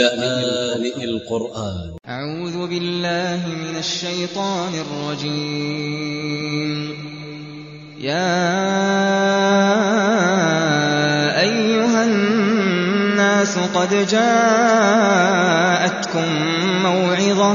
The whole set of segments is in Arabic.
لآن القرآن. أ ع و ذ ب ا ل ل ه من ا ل ش ي ط ا ن ا ل ج ي م يَا أَيُّهَا النَّاسُ قَدْ جَاءَتْكُم مَّوْعِظَةٌ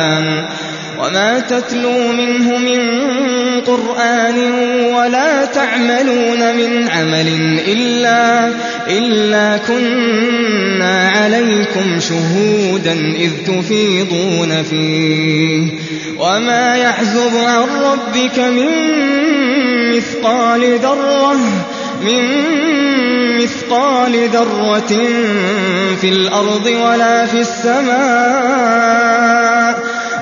وَلَا تَعْمَلُونَ مِنْ عَمَلٍ إِلَّا كُنَّا عَلَيْكُمْ شُهُودًا إِذْ تُفِيضُونَ فِيهِ ۚ وَمَا يَعْزُبُ عَن رَّبِّكَ مِن مِّثْقَالِ ذَرَّةٍ فِي الْأَرْضِ وَلَا فِي السَّمَاءِ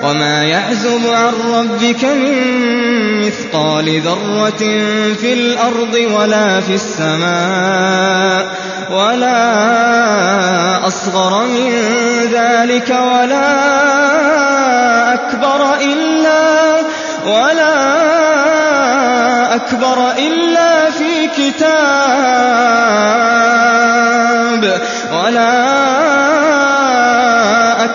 وَمَا يَعْزُبُ عَن رَّبِّكَ مِن مِّثْقَالِ ذَرَّةٍ فِي الْأَرْضِ وَلَا فِي السَّمَاءِ وَلَا أَصْغَرَ مِن ذَٰلِكَ وَلَا أَكْبَرَ إِلَّا فِي كِتَابٍ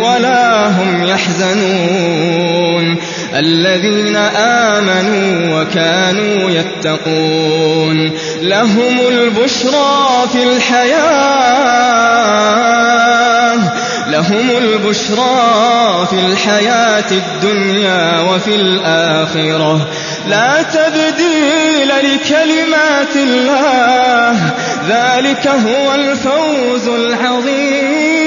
وَلَا هُمْ يَحْزَنُونَ. الَّذِينَ آمَنُوا وَكَانُوا يَتَّقُونَ. لَهُمُ الْبُشْرَىٰ فِي الْحَيَاةِ الدُّنْيَا وَفِي الْآخِرَةِ ۚ. لَا تَبْدِيلَ لِكَلِمَاتِ اللَّهِ ۚ. ذَٰلِكَ هُوَ الْفَوْزُ الْعَظِيمُ.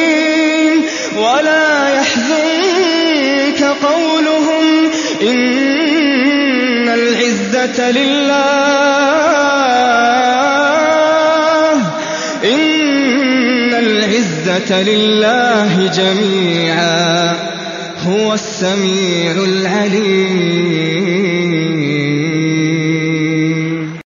وَلَا يَحْزُنكَ قَوْلُهُمْ ۘ إِنَّ الْعِزَّةَ لِلَّهِ. جَمِيعًا ۚ. هو السميع العليم.